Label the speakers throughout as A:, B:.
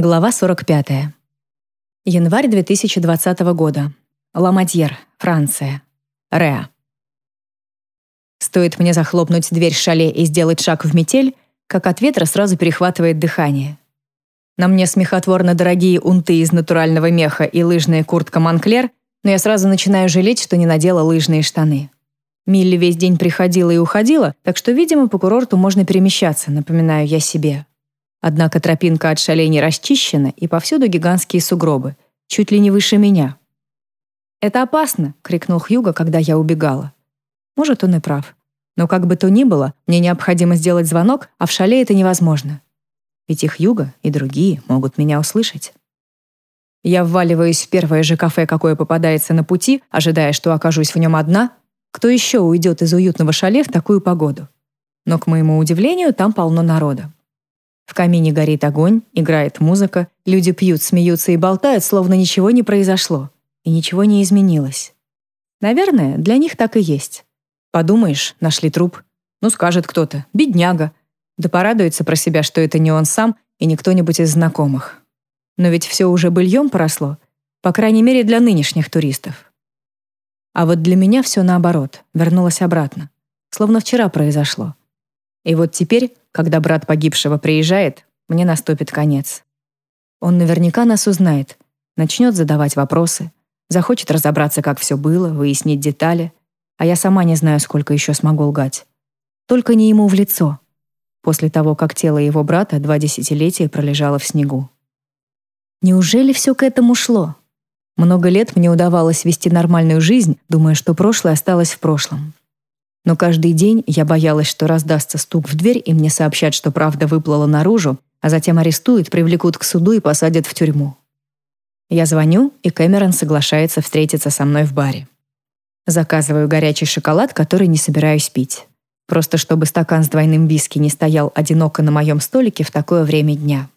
A: Глава 45. Январь 2020 года. Ламадьер, Франция. Реа. Стоит мне захлопнуть дверь шале и сделать шаг в метель, как от ветра сразу перехватывает дыхание. На мне смехотворно дорогие унты из натурального меха и лыжная куртка Монклер, но я сразу начинаю жалеть, что не надела лыжные штаны. Милли весь день приходила и уходила, так что, видимо, по курорту можно перемещаться, напоминаю я себе. Однако тропинка от шалей не расчищена, и повсюду гигантские сугробы, чуть ли не выше меня. «Это опасно!» — крикнул Хьюго, когда я убегала. Может, он и прав. Но как бы то ни было, мне необходимо сделать звонок, а в шале это невозможно. Ведь их Юга и другие могут меня услышать. Я вваливаюсь в первое же кафе, какое попадается на пути, ожидая, что окажусь в нем одна, кто еще уйдет из уютного шале в такую погоду? Но, к моему удивлению, там полно народа. В камине горит огонь, играет музыка, люди пьют, смеются и болтают, словно ничего не произошло, и ничего не изменилось. Наверное, для них так и есть. Подумаешь, нашли труп. Ну, скажет кто-то, бедняга. Да порадуется про себя, что это не он сам и не кто-нибудь из знакомых. Но ведь все уже быльем поросло, по крайней мере, для нынешних туристов. А вот для меня все наоборот, вернулось обратно. Словно вчера произошло. И вот теперь, когда брат погибшего приезжает, мне наступит конец. Он наверняка нас узнает, начнет задавать вопросы, захочет разобраться, как все было, выяснить детали, а я сама не знаю, сколько еще смогу лгать. Только не ему в лицо, после того, как тело его брата два десятилетия пролежало в снегу. Неужели все к этому шло? Много лет мне удавалось вести нормальную жизнь, думая, что прошлое осталось в прошлом. Но каждый день я боялась, что раздастся стук в дверь, и мне сообщат, что правда выплыла наружу, а затем арестуют, привлекут к суду и посадят в тюрьму. Я звоню, и Кэмерон соглашается встретиться со мной в баре. Заказываю горячий шоколад, который не собираюсь пить. Просто чтобы стакан с двойным виски не стоял одиноко на моем столике в такое время дня.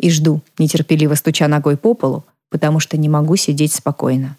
A: И жду, нетерпеливо стуча ногой по полу, потому что не могу сидеть спокойно.